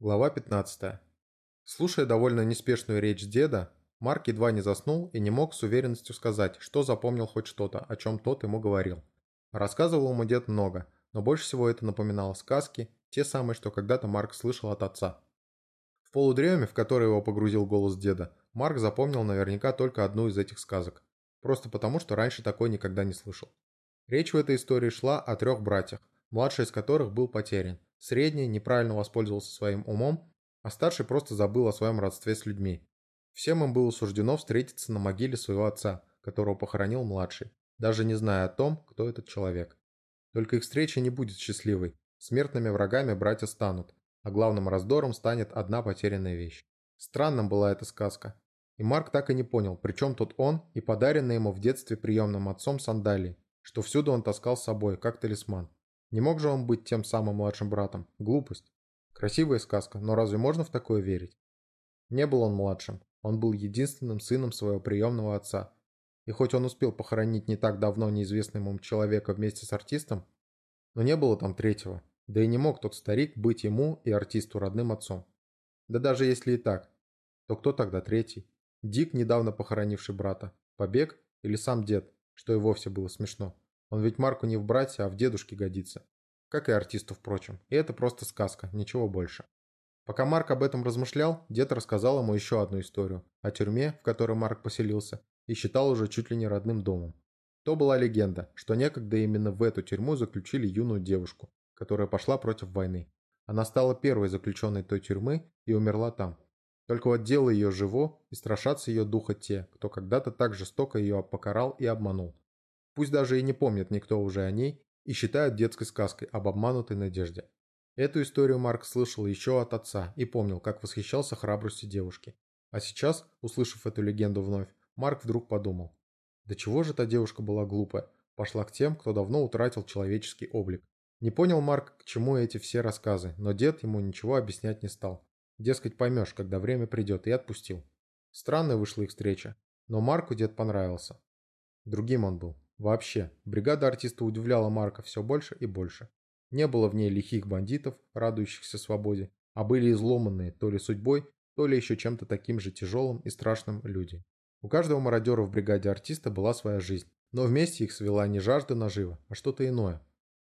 Глава 15. Слушая довольно неспешную речь деда, Марк едва не заснул и не мог с уверенностью сказать, что запомнил хоть что-то, о чем тот ему говорил. Рассказывал ему дед много, но больше всего это напоминало сказки, те самые, что когда-то Марк слышал от отца. В полудреме, в который его погрузил голос деда, Марк запомнил наверняка только одну из этих сказок, просто потому, что раньше такой никогда не слышал. Речь в этой истории шла о трех братьях, младший из которых был потерян, средний неправильно воспользовался своим умом, а старший просто забыл о своем родстве с людьми. Всем им было суждено встретиться на могиле своего отца, которого похоронил младший, даже не зная о том, кто этот человек. Только их встреча не будет счастливой, смертными врагами братья станут, а главным раздором станет одна потерянная вещь. Странным была эта сказка. И Марк так и не понял, при чем тут он и подаренные ему в детстве приемным отцом сандалии, что всюду он таскал с собой, как талисман. Не мог же он быть тем самым младшим братом? Глупость. Красивая сказка, но разве можно в такое верить? Не был он младшим. Он был единственным сыном своего приемного отца. И хоть он успел похоронить не так давно неизвестного ему человека вместе с артистом, но не было там третьего. Да и не мог тот старик быть ему и артисту родным отцом. Да даже если и так, то кто тогда третий? Дик, недавно похоронивший брата, побег или сам дед, что и вовсе было смешно. Он ведь Марку не в братья, а в дедушке годится. Как и артисту, впрочем. И это просто сказка, ничего больше. Пока Марк об этом размышлял, дед рассказал ему еще одну историю. О тюрьме, в которой Марк поселился, и считал уже чуть ли не родным домом. То была легенда, что некогда именно в эту тюрьму заключили юную девушку, которая пошла против войны. Она стала первой заключенной той тюрьмы и умерла там. Только вот дело ее живо, и страшатся ее духа те, кто когда-то так жестоко ее покарал и обманул. Пусть даже и не помнит никто уже о ней и считают детской сказкой об обманутой надежде. Эту историю Марк слышал еще от отца и помнил, как восхищался храбростью девушки. А сейчас, услышав эту легенду вновь, Марк вдруг подумал. Да чего же та девушка была глупая, пошла к тем, кто давно утратил человеческий облик. Не понял Марк, к чему эти все рассказы, но дед ему ничего объяснять не стал. Дескать, поймешь, когда время придет, и отпустил. Странная вышла их встреча, но Марку дед понравился. Другим он был. Вообще, бригада артиста удивляла Марка все больше и больше. Не было в ней лихих бандитов, радующихся свободе, а были изломанные то ли судьбой, то ли еще чем-то таким же тяжелым и страшным люди. У каждого мародера в бригаде артиста была своя жизнь, но вместе их свела не жажда нажива, а что-то иное.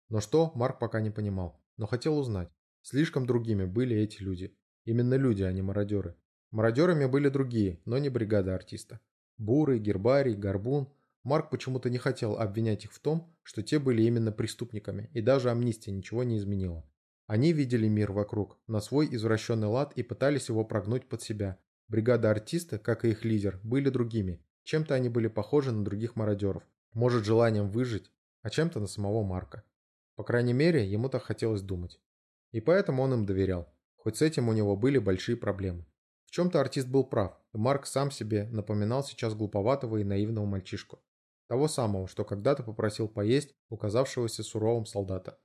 Но что, Марк пока не понимал, но хотел узнать. Слишком другими были эти люди. Именно люди, а не мародеры. Мародерами были другие, но не бригада артиста. Бурый, Гербарий, Горбун – Марк почему-то не хотел обвинять их в том, что те были именно преступниками, и даже амнистия ничего не изменила. Они видели мир вокруг, на свой извращенный лад и пытались его прогнуть под себя. Бригада артиста, как и их лидер, были другими. Чем-то они были похожи на других мародеров. Может, желанием выжить, а чем-то на самого Марка. По крайней мере, ему так хотелось думать. И поэтому он им доверял, хоть с этим у него были большие проблемы. В чем-то артист был прав, и Марк сам себе напоминал сейчас глуповатого и наивного мальчишку. Того самого, что когда-то попросил поесть указавшегося суровым солдата.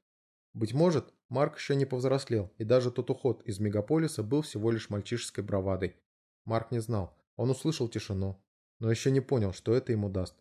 Быть может, Марк еще не повзрослел, и даже тот уход из мегаполиса был всего лишь мальчишеской бравадой. Марк не знал, он услышал тишину, но еще не понял, что это ему даст.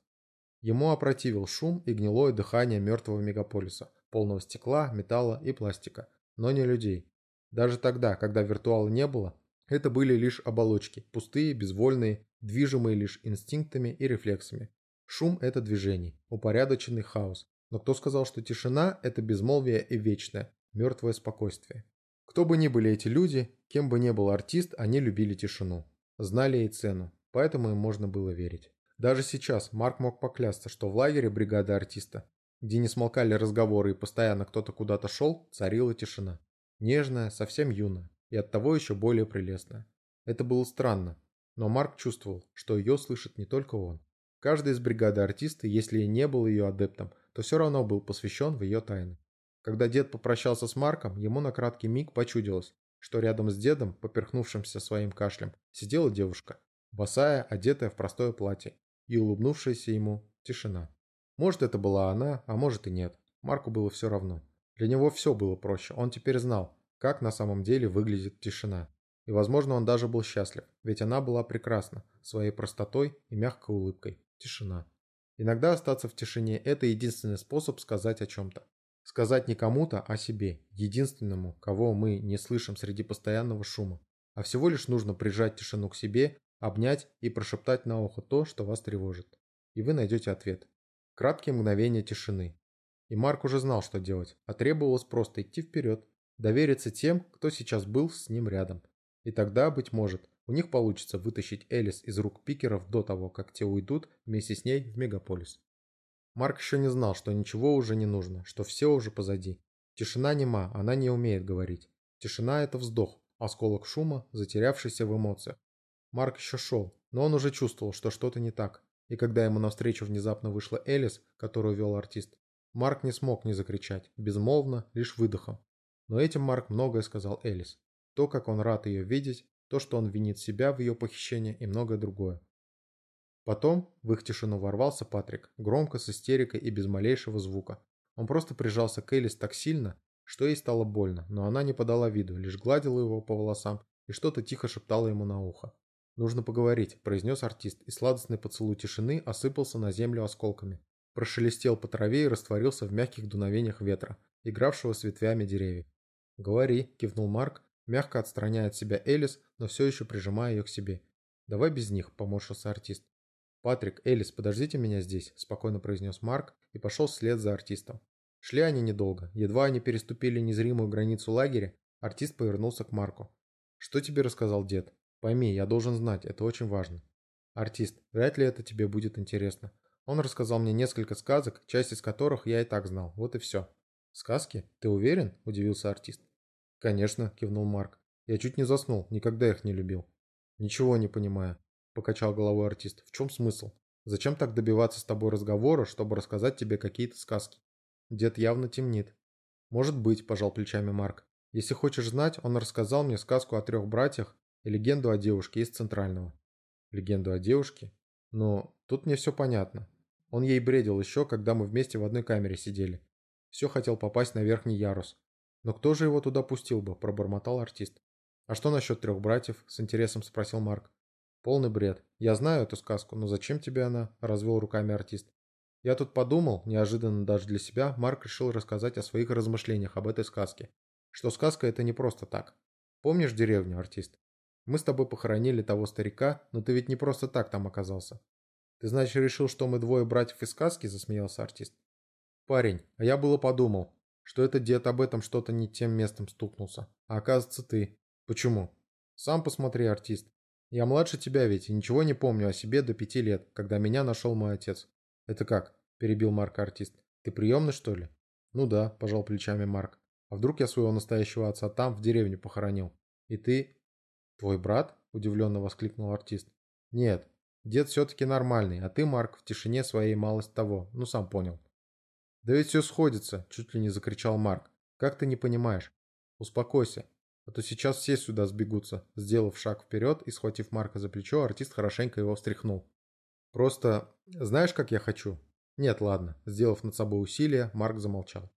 Ему опротивил шум и гнилое дыхание мертвого мегаполиса, полного стекла, металла и пластика, но не людей. Даже тогда, когда виртуала не было, это были лишь оболочки, пустые, безвольные, движимые лишь инстинктами и рефлексами. Шум – это движение, упорядоченный хаос. Но кто сказал, что тишина – это безмолвие и вечное, мертвое спокойствие? Кто бы ни были эти люди, кем бы ни был артист, они любили тишину. Знали ей цену, поэтому им можно было верить. Даже сейчас Марк мог поклясться, что в лагере бригады артиста, где не смолкали разговоры и постоянно кто-то куда-то шел, царила тишина. Нежная, совсем юная и оттого еще более прелестная. Это было странно, но Марк чувствовал, что ее слышит не только он. Каждый из бригады артиста, если и не был ее адептом, то все равно был посвящен в ее тайны. Когда дед попрощался с Марком, ему на краткий миг почудилось, что рядом с дедом, поперхнувшимся своим кашлем, сидела девушка, босая, одетая в простое платье, и улыбнувшаяся ему тишина. Может, это была она, а может и нет. Марку было все равно. Для него все было проще, он теперь знал, как на самом деле выглядит тишина. И, возможно, он даже был счастлив, ведь она была прекрасна, своей простотой и мягкой улыбкой. Тишина. Иногда остаться в тишине – это единственный способ сказать о чем-то. Сказать не кому-то, а себе, единственному, кого мы не слышим среди постоянного шума. А всего лишь нужно прижать тишину к себе, обнять и прошептать на ухо то, что вас тревожит. И вы найдете ответ. Краткие мгновения тишины. И Марк уже знал, что делать, а требовалось просто идти вперед, довериться тем, кто сейчас был с ним рядом. И тогда, быть может, у них получится вытащить Элис из рук пикеров до того, как те уйдут вместе с ней в мегаполис. Марк еще не знал, что ничего уже не нужно, что все уже позади. Тишина нема, она не умеет говорить. Тишина – это вздох, осколок шума, затерявшийся в эмоциях. Марк еще шел, но он уже чувствовал, что что-то не так. И когда ему навстречу внезапно вышла Элис, которую вел артист, Марк не смог не закричать, безмолвно, лишь выдохом. Но этим Марк многое сказал Элис. То, как он рад ее видеть, то, что он винит себя в ее похищении и многое другое. Потом в их тишину ворвался Патрик, громко, с истерикой и без малейшего звука. Он просто прижался к Элис так сильно, что ей стало больно, но она не подала виду, лишь гладила его по волосам и что-то тихо шептала ему на ухо. «Нужно поговорить», – произнес артист, и сладостный поцелуй тишины осыпался на землю осколками. Прошелестел по траве и растворился в мягких дуновениях ветра, игравшего с ветвями деревьев. «Говори», – кивнул Марк, мягко отстраняя от себя Элис, но все еще прижимая ее к себе. «Давай без них», – поморщился артист. «Патрик, Элис, подождите меня здесь», – спокойно произнес Марк и пошел вслед за артистом. Шли они недолго. Едва они переступили незримую границу лагеря, артист повернулся к Марку. «Что тебе рассказал дед? Пойми, я должен знать, это очень важно». «Артист, вряд ли это тебе будет интересно. Он рассказал мне несколько сказок, часть из которых я и так знал. Вот и все». «Сказки? Ты уверен?» – удивился артист. «Конечно», – кивнул Марк. «Я чуть не заснул, никогда их не любил». «Ничего не понимаю покачал головой артист. В чем смысл? Зачем так добиваться с тобой разговора, чтобы рассказать тебе какие-то сказки? Дед явно темнит. Может быть, пожал плечами Марк. Если хочешь знать, он рассказал мне сказку о трех братьях и легенду о девушке из Центрального. Легенду о девушке? Но тут мне все понятно. Он ей бредил еще, когда мы вместе в одной камере сидели. Все хотел попасть на верхний ярус. Но кто же его туда пустил бы, пробормотал артист. А что насчет трех братьев? С интересом спросил Марк. Полный бред. Я знаю эту сказку, но зачем тебе она? Развел руками артист. Я тут подумал, неожиданно даже для себя, Марк решил рассказать о своих размышлениях об этой сказке. Что сказка это не просто так. Помнишь деревню, артист? Мы с тобой похоронили того старика, но ты ведь не просто так там оказался. Ты, значит, решил, что мы двое братьев из сказки, засмеялся артист. Парень, а я было подумал, что этот дед об этом что-то не тем местом стукнулся. А оказывается ты. Почему? Сам посмотри, артист. Я младше тебя ведь и ничего не помню о себе до пяти лет, когда меня нашел мой отец. Это как? Перебил Марк артист. Ты приемный, что ли? Ну да, пожал плечами Марк. А вдруг я своего настоящего отца там, в деревне, похоронил? И ты... Твой брат? Удивленно воскликнул артист. Нет, дед все-таки нормальный, а ты, Марк, в тишине своей малость того. Ну, сам понял. Да ведь все сходится, чуть ли не закричал Марк. Как ты не понимаешь? Успокойся. А то сейчас все сюда сбегутся. Сделав шаг вперед и схватив Марка за плечо, артист хорошенько его встряхнул. Просто, знаешь, как я хочу? Нет, ладно. Сделав над собой усилие, Марк замолчал.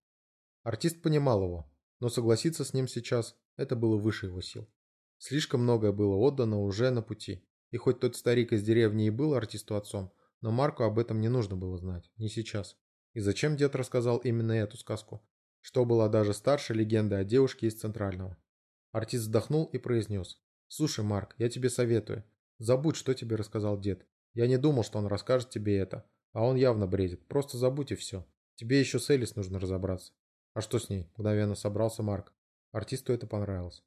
Артист понимал его, но согласиться с ним сейчас – это было выше его сил. Слишком многое было отдано уже на пути. И хоть тот старик из деревни и был артисту отцом, но Марку об этом не нужно было знать, не сейчас. И зачем дед рассказал именно эту сказку? Что была даже старше легенды о девушке из Центрального. Артист вздохнул и произнес. «Слушай, Марк, я тебе советую. Забудь, что тебе рассказал дед. Я не думал, что он расскажет тебе это. А он явно бредит. Просто забудь и все. Тебе еще с Элис нужно разобраться». «А что с ней?» – мгновенно собрался Марк. Артисту это понравилось.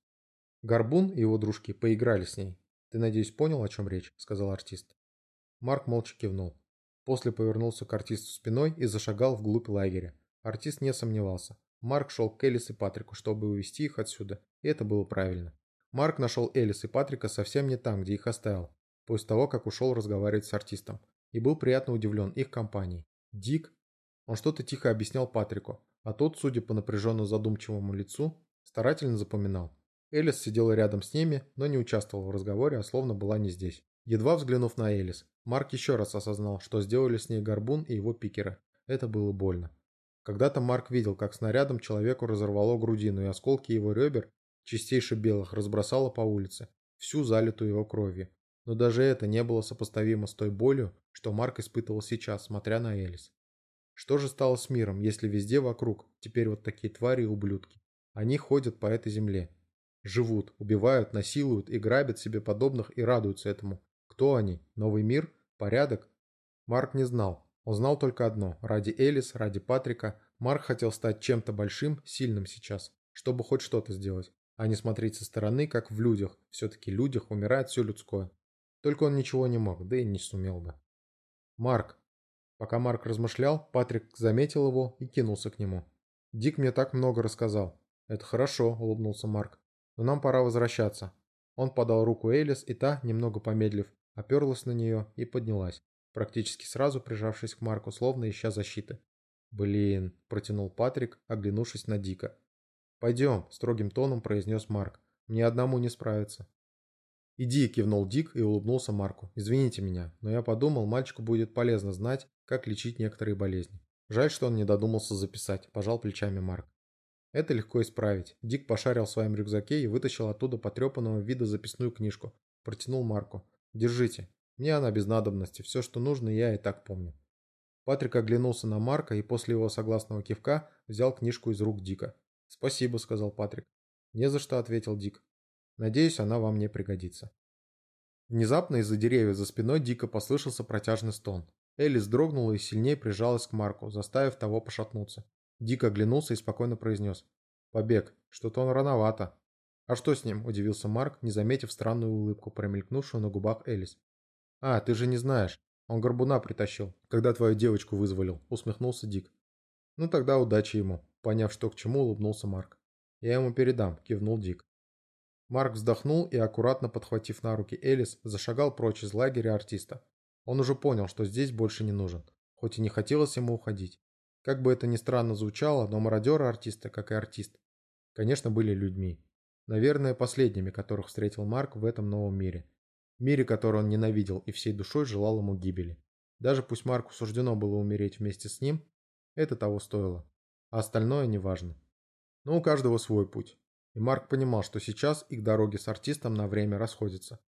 Горбун и его дружки поиграли с ней. «Ты, надеюсь, понял, о чем речь?» – сказал артист. Марк молча кивнул. После повернулся к артисту спиной и зашагал вглубь лагеря. Артист не сомневался. Марк шел к Элис и Патрику, чтобы увести их отсюда, и это было правильно. Марк нашел Элис и Патрика совсем не там, где их оставил, после того, как ушел разговаривать с артистом, и был приятно удивлен их компанией. Дик? Он что-то тихо объяснял Патрику, а тот, судя по напряженно задумчивому лицу, старательно запоминал. Элис сидела рядом с ними, но не участвовала в разговоре, а словно была не здесь. Едва взглянув на Элис, Марк еще раз осознал, что сделали с ней Горбун и его пикеры. Это было больно. Когда-то Марк видел, как снарядом человеку разорвало грудину, и осколки его ребер, чистейше белых, разбросало по улице, всю залитую его кровью. Но даже это не было сопоставимо с той болью, что Марк испытывал сейчас, смотря на Элис. Что же стало с миром, если везде вокруг теперь вот такие твари и ублюдки? Они ходят по этой земле. Живут, убивают, насилуют и грабят себе подобных и радуются этому. Кто они? Новый мир? Порядок? Марк не знал. Он знал только одно. Ради Элис, ради Патрика, Марк хотел стать чем-то большим, сильным сейчас, чтобы хоть что-то сделать, а не смотреть со стороны, как в людях. Все-таки в людях умирает все людское. Только он ничего не мог, да и не сумел бы. «Марк!» Пока Марк размышлял, Патрик заметил его и кинулся к нему. «Дик мне так много рассказал». «Это хорошо», — улыбнулся Марк. «Но нам пора возвращаться». Он подал руку Элис, и та, немного помедлив, оперлась на нее и поднялась, практически сразу прижавшись к Марку, словно ища защиты. «Блин», – протянул Патрик, оглянувшись на Дика. «Пойдем», – строгим тоном произнес Марк. «Мне одному не справиться». «Иди», – кивнул Дик и улыбнулся Марку. «Извините меня, но я подумал, мальчику будет полезно знать, как лечить некоторые болезни. Жаль, что он не додумался записать», – пожал плечами Марк. Это легко исправить. Дик пошарил в своем рюкзаке и вытащил оттуда потрепанного вида записную книжку. Протянул Марку. «Держите. Мне она без надобности. Все, что нужно, я и так помню». Патрик оглянулся на Марка и после его согласного кивка взял книжку из рук Дика. «Спасибо», — сказал Патрик. «Не за что», — ответил Дик. «Надеюсь, она вам не пригодится». Внезапно из-за деревьев за спиной Дика послышался протяжный стон. Элис дрогнула и сильнее прижалась к Марку, заставив того пошатнуться. Дик оглянулся и спокойно произнес. «Побег. Что-то он рановато». «А что с ним?» – удивился Марк, не заметив странную улыбку, промелькнувшую на губах Элис. «А, ты же не знаешь. Он горбуна притащил, когда твою девочку вызволил, усмехнулся Дик. Ну тогда удачи ему. Поняв, что к чему, улыбнулся Марк. Я ему передам, кивнул Дик. Марк вздохнул и, аккуратно подхватив на руки Элис, зашагал прочь из лагеря артиста. Он уже понял, что здесь больше не нужен, хоть и не хотелось ему уходить. Как бы это ни странно звучало, но мародеры артиста, как и артист, конечно, были людьми. Наверное, последними, которых встретил Марк в этом новом мире мире, который он ненавидел и всей душой желал ему гибели. Даже пусть Марку суждено было умереть вместе с ним, это того стоило. А остальное неважно. Но у каждого свой путь. И Марк понимал, что сейчас их дороги с артистом на время расходятся.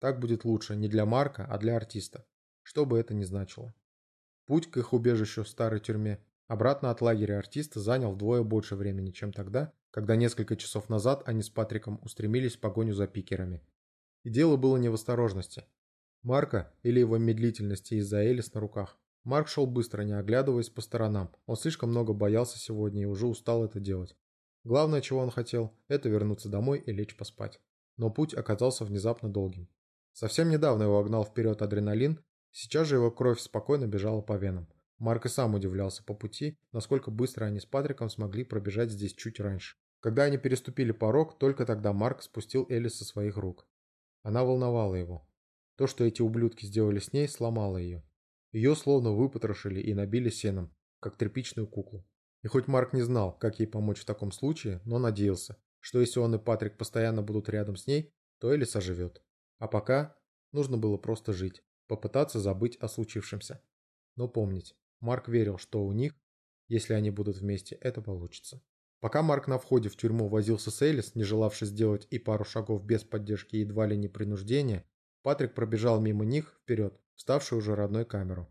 Так будет лучше не для Марка, а для артиста. Что бы это ни значило. Путь к их убежищу в старой тюрьме обратно от лагеря артиста занял вдвое больше времени, чем тогда, когда несколько часов назад они с Патриком устремились в погоню за пикерами. И дело было не в осторожности. Марка или его медлительности из-за Элис на руках. Марк шел быстро, не оглядываясь по сторонам. Он слишком много боялся сегодня и уже устал это делать. Главное, чего он хотел, это вернуться домой и лечь поспать. Но путь оказался внезапно долгим. Совсем недавно его огнал вперед адреналин, сейчас же его кровь спокойно бежала по венам. Марк и сам удивлялся по пути, насколько быстро они с Патриком смогли пробежать здесь чуть раньше. Когда они переступили порог, только тогда Марк спустил Элис со своих рук. Она волновала его. То, что эти ублюдки сделали с ней, сломало ее. Ее словно выпотрошили и набили сеном, как тряпичную куклу. И хоть Марк не знал, как ей помочь в таком случае, но надеялся, что если он и Патрик постоянно будут рядом с ней, то Элис оживет. А пока нужно было просто жить, попытаться забыть о случившемся. Но помнить, Марк верил, что у них, если они будут вместе, это получится. Пока Марк на входе в тюрьму возился с Элис, не желавший сделать и пару шагов без поддержки и едва ли не принуждения, Патрик пробежал мимо них вперед, вставшую уже родной камеру.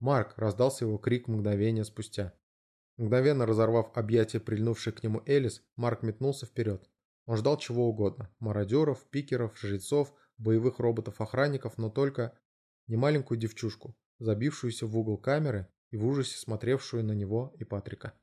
«Марк!» – раздался его крик мгновения спустя. Мгновенно разорвав объятия прильнувшей к нему Элис, Марк метнулся вперед. Он ждал чего угодно – мародеров, пикеров, жрецов, боевых роботов-охранников, но только не маленькую девчушку, забившуюся в угол камеры и в ужасе смотревшую на него и Патрика.